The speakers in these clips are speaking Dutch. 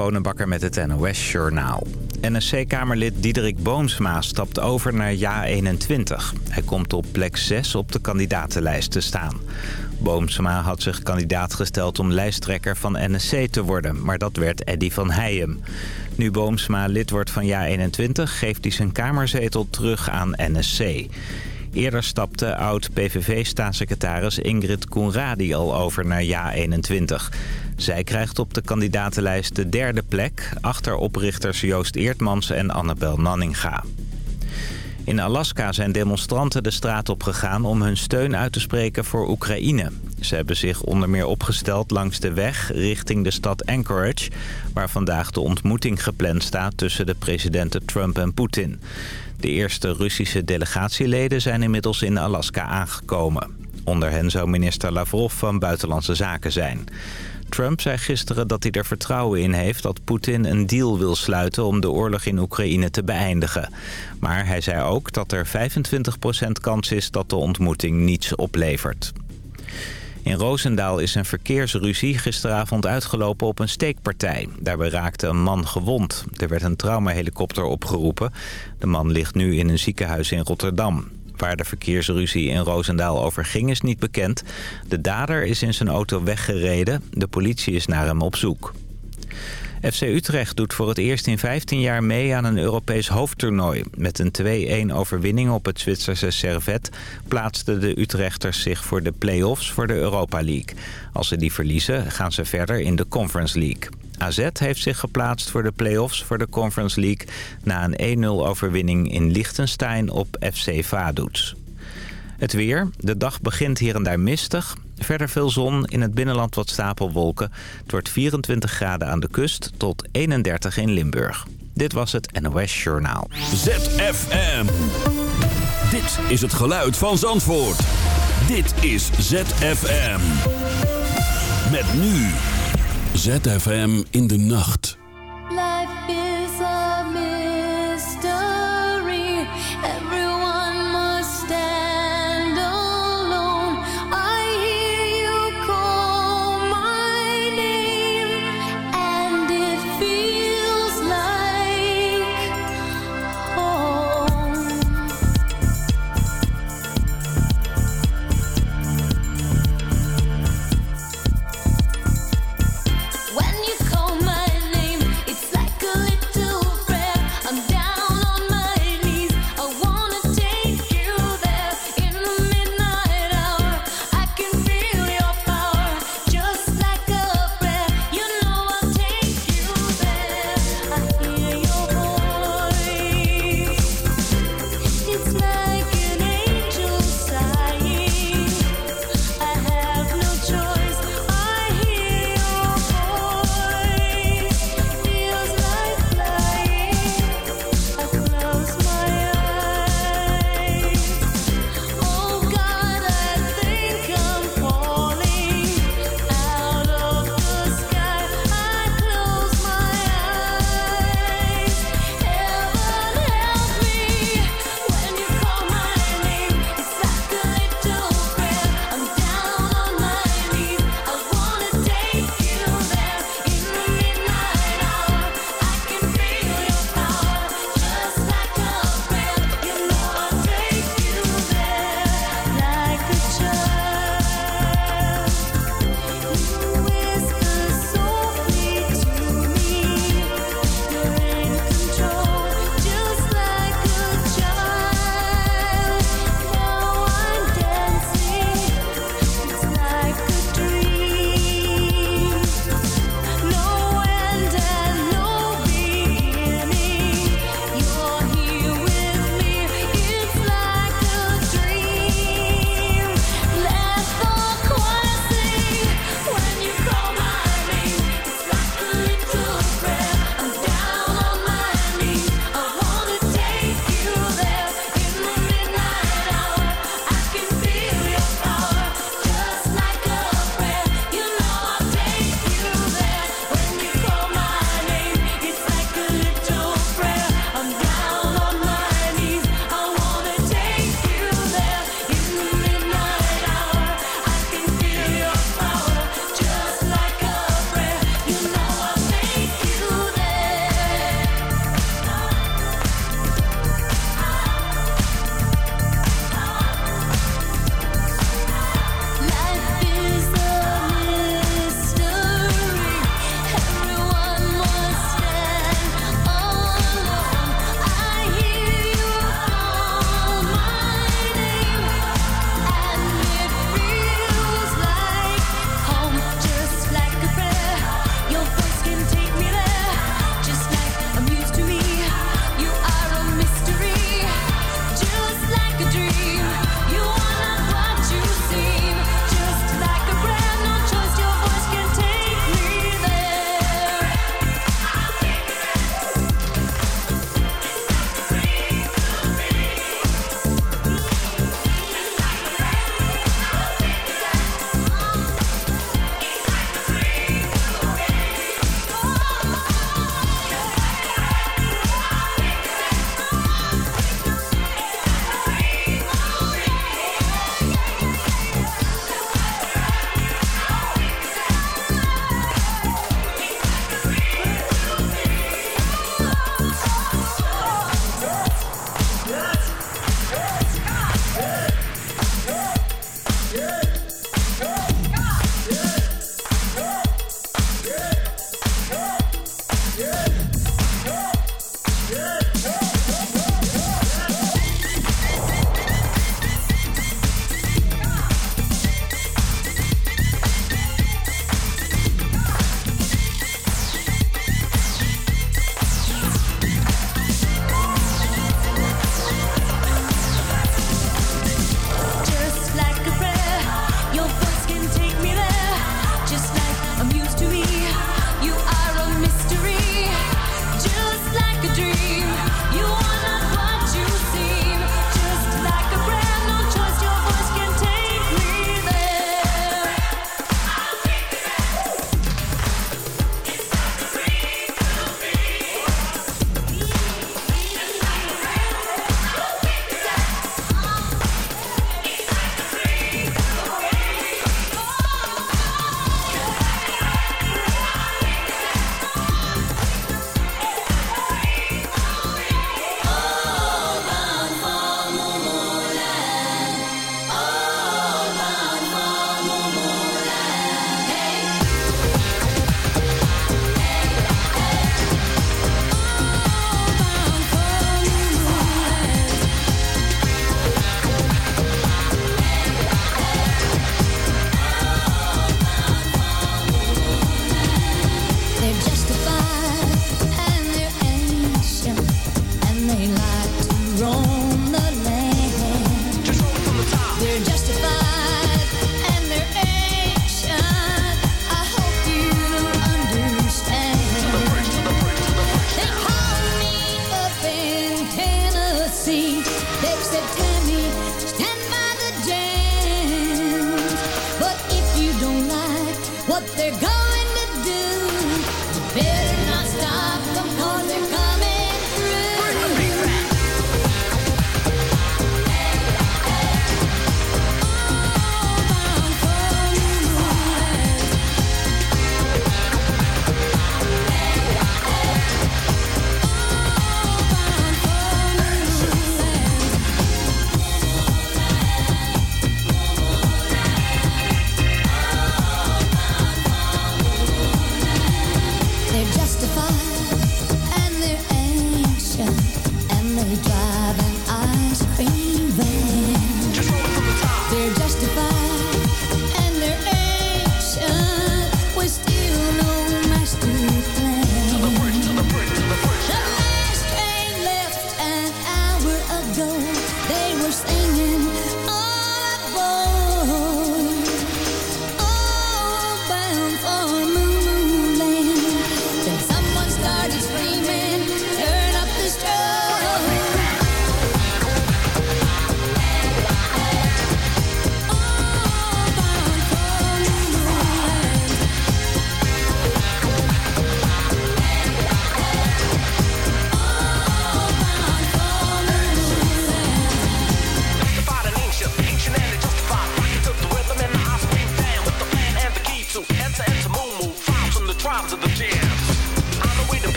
Bonenbakker met het NOS Journaal. NSC-kamerlid Diederik Boomsma stapt over naar JA21. Hij komt op plek 6 op de kandidatenlijst te staan. Boomsma had zich kandidaat gesteld om lijsttrekker van NSC te worden... maar dat werd Eddy van Heijem. Nu Boomsma lid wordt van JA21 geeft hij zijn kamerzetel terug aan NSC. Eerder stapte oud-PVV-staatssecretaris Ingrid Koenradi al over naar JA21. Zij krijgt op de kandidatenlijst de derde plek... achter oprichters Joost Eertmans en Annabel Nanninga. In Alaska zijn demonstranten de straat op gegaan om hun steun uit te spreken voor Oekraïne. Ze hebben zich onder meer opgesteld langs de weg richting de stad Anchorage... waar vandaag de ontmoeting gepland staat tussen de presidenten Trump en Poetin. De eerste Russische delegatieleden zijn inmiddels in Alaska aangekomen. Onder hen zou minister Lavrov van Buitenlandse Zaken zijn. Trump zei gisteren dat hij er vertrouwen in heeft dat Poetin een deal wil sluiten om de oorlog in Oekraïne te beëindigen. Maar hij zei ook dat er 25% kans is dat de ontmoeting niets oplevert. In Roosendaal is een verkeersruzie gisteravond uitgelopen op een steekpartij. Daarbij raakte een man gewond. Er werd een traumahelikopter opgeroepen. De man ligt nu in een ziekenhuis in Rotterdam. Waar de verkeersruzie in Roosendaal over ging is niet bekend. De dader is in zijn auto weggereden. De politie is naar hem op zoek. FC Utrecht doet voor het eerst in 15 jaar mee aan een Europees hoofdtoernooi. Met een 2-1 overwinning op het Zwitserse Servet plaatsten de Utrechters zich voor de play-offs voor de Europa League. Als ze die verliezen gaan ze verder in de Conference League. AZ heeft zich geplaatst voor de play-offs voor de Conference League... na een 1-0 overwinning in Liechtenstein op FC Vaduz. Het weer. De dag begint hier en daar mistig. Verder veel zon, in het binnenland wat stapelwolken. Het wordt 24 graden aan de kust tot 31 in Limburg. Dit was het NOS Journaal. ZFM. Dit is het geluid van Zandvoort. Dit is ZFM. Met nu. ZFM in de nacht.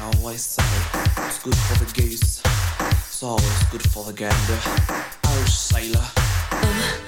always say it's good for the goose, it's always good for the gander. Irish sailor. Um.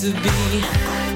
to be.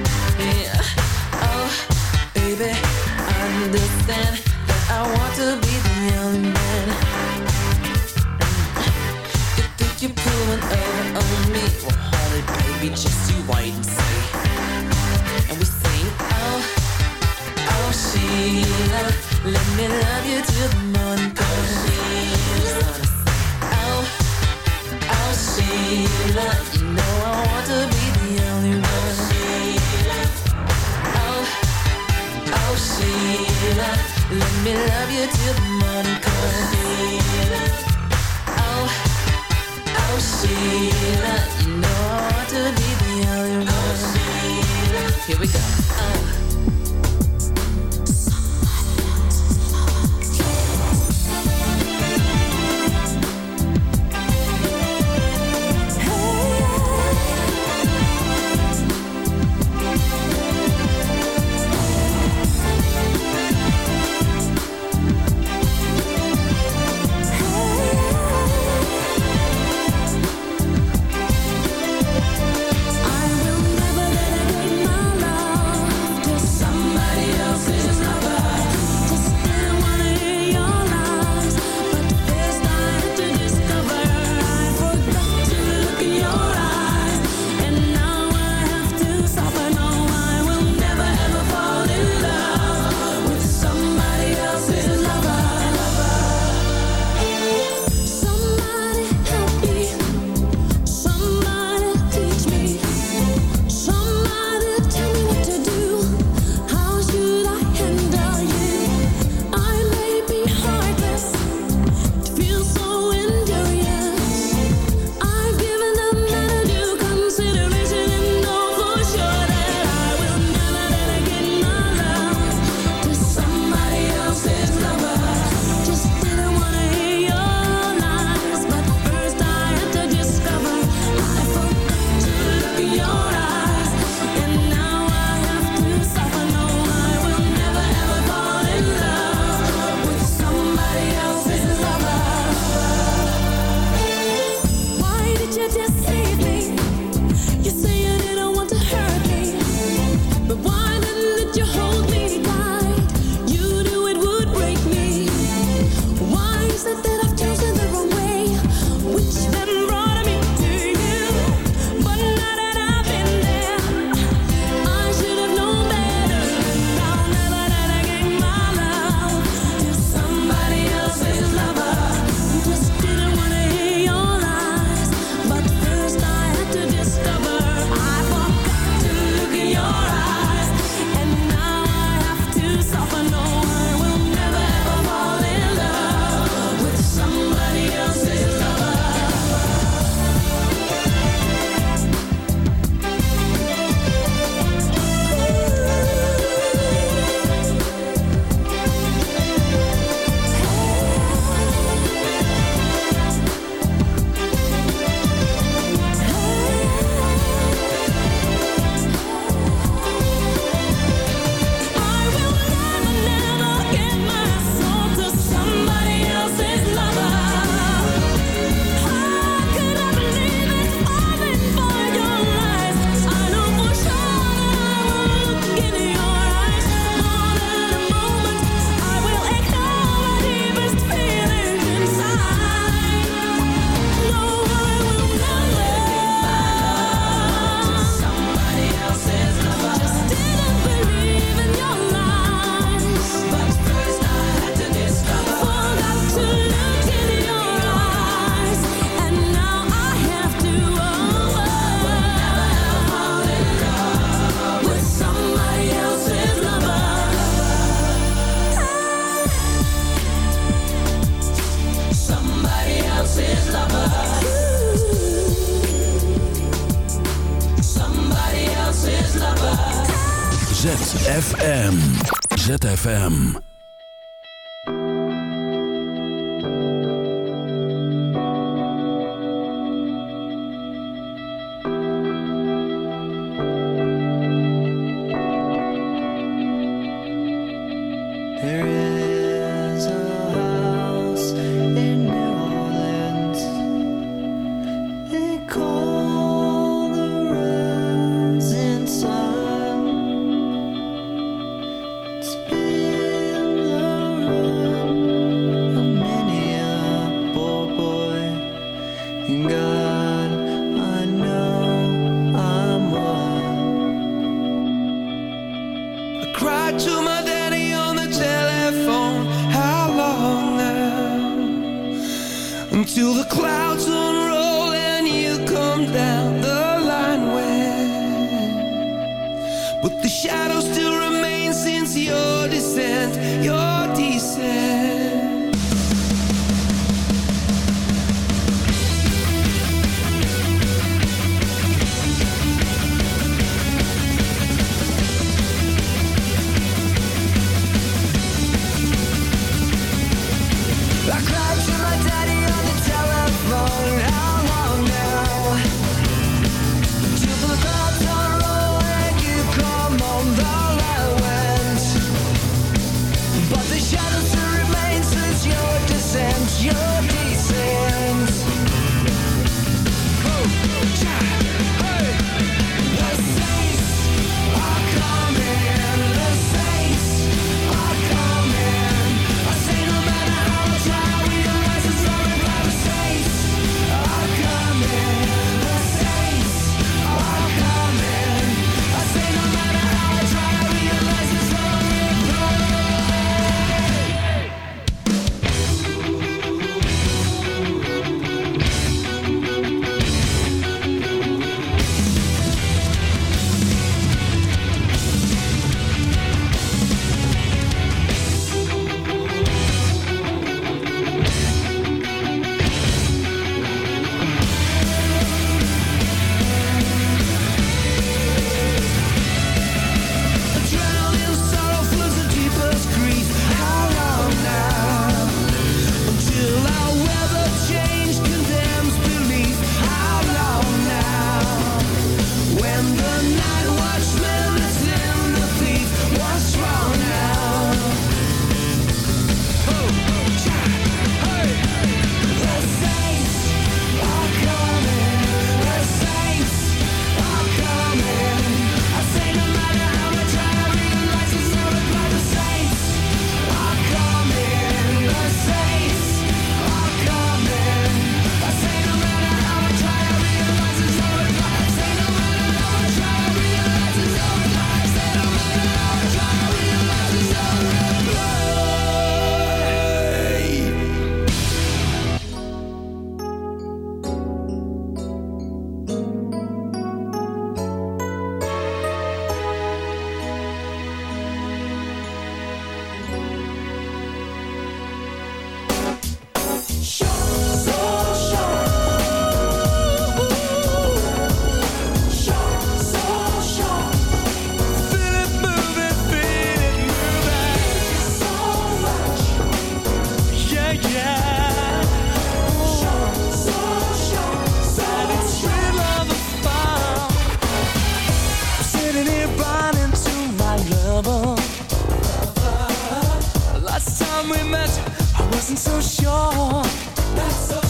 Time we met, I wasn't so sure. Not so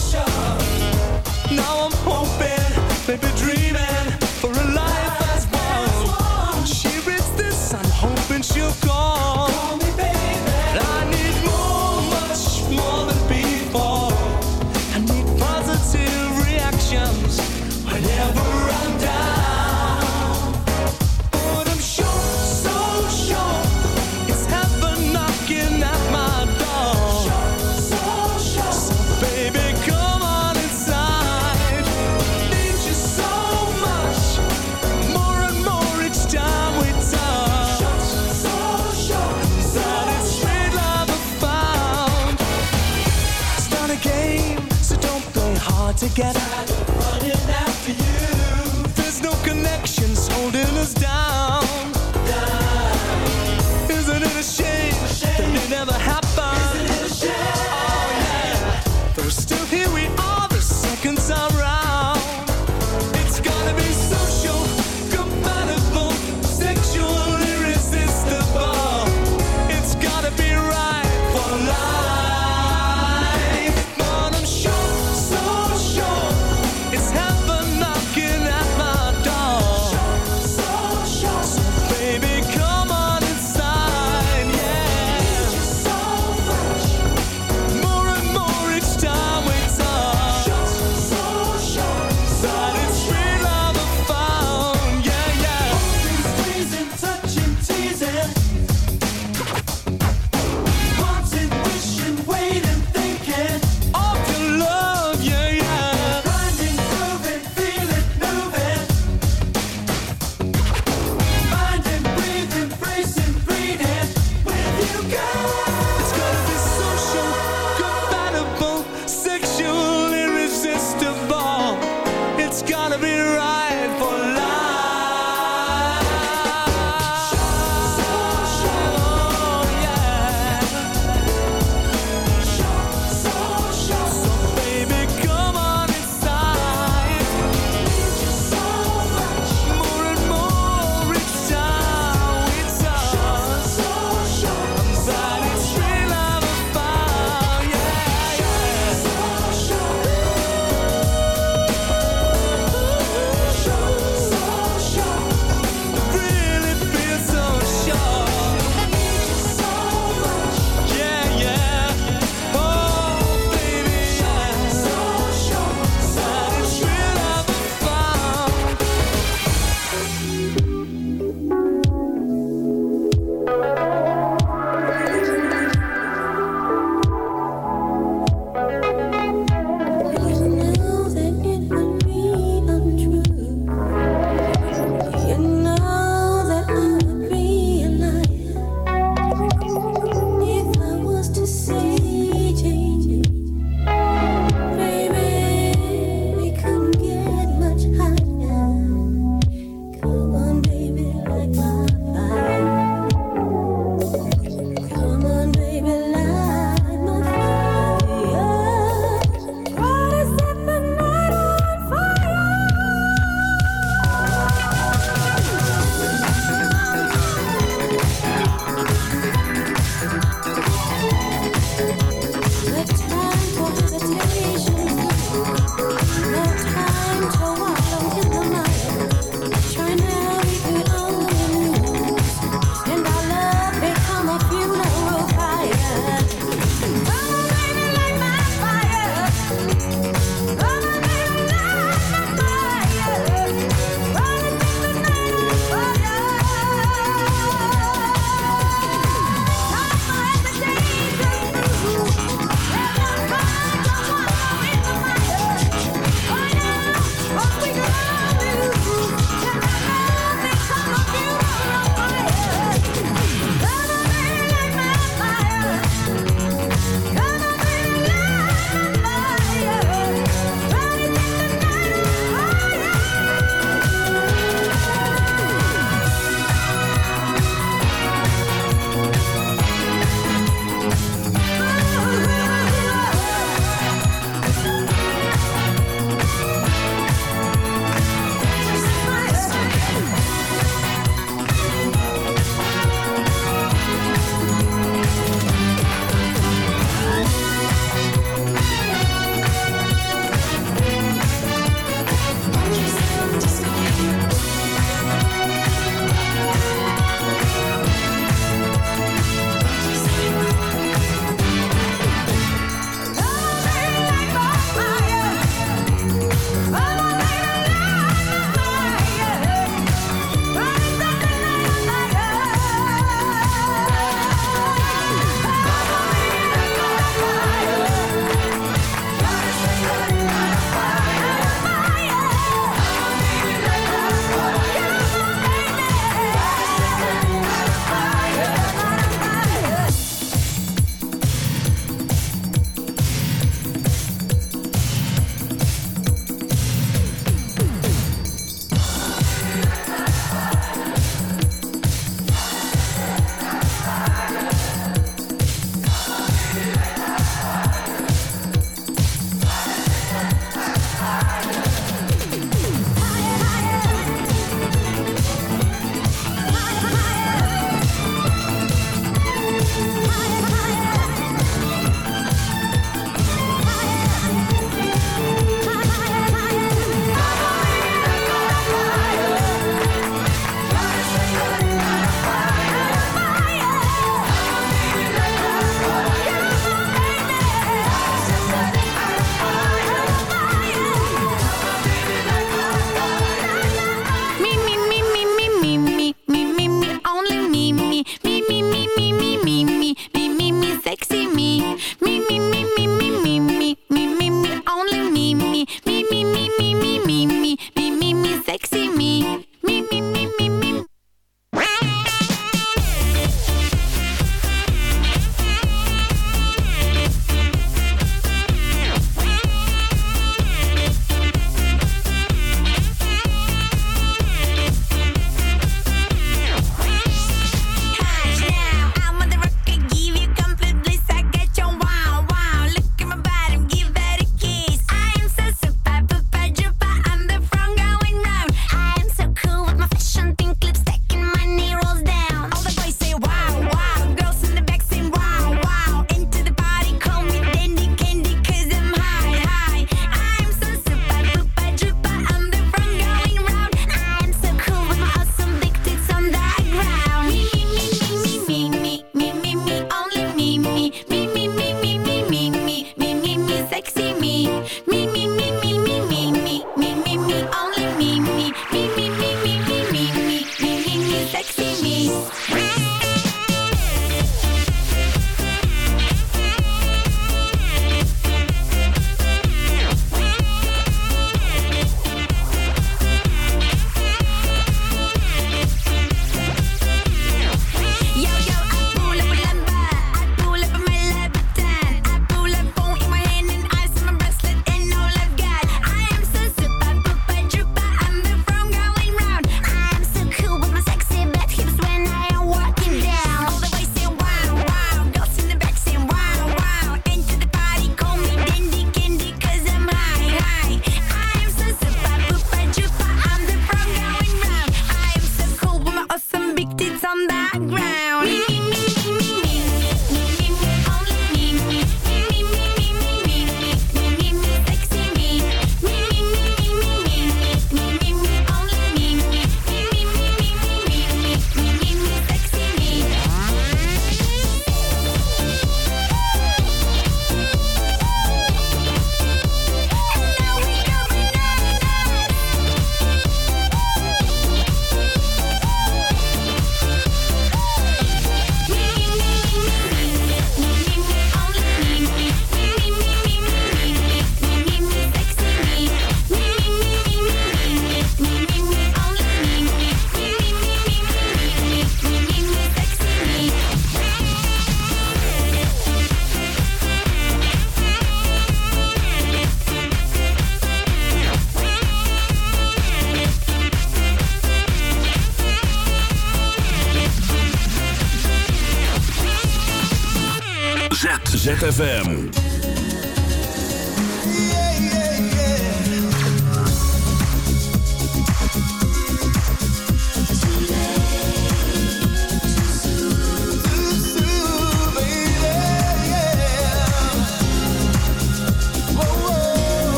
ZFM.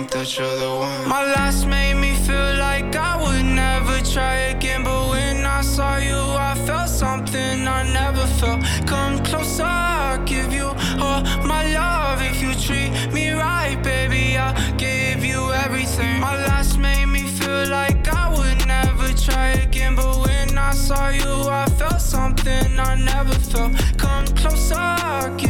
Think that you're the one. My last made me feel like I would never try again, but when I saw you, I felt something I never felt. Come closer, I'll give you all my love. If you treat me right, baby, I'll give you everything. My last made me feel like I would never try again, but when I saw you, I felt something I never felt. Come closer, I'll give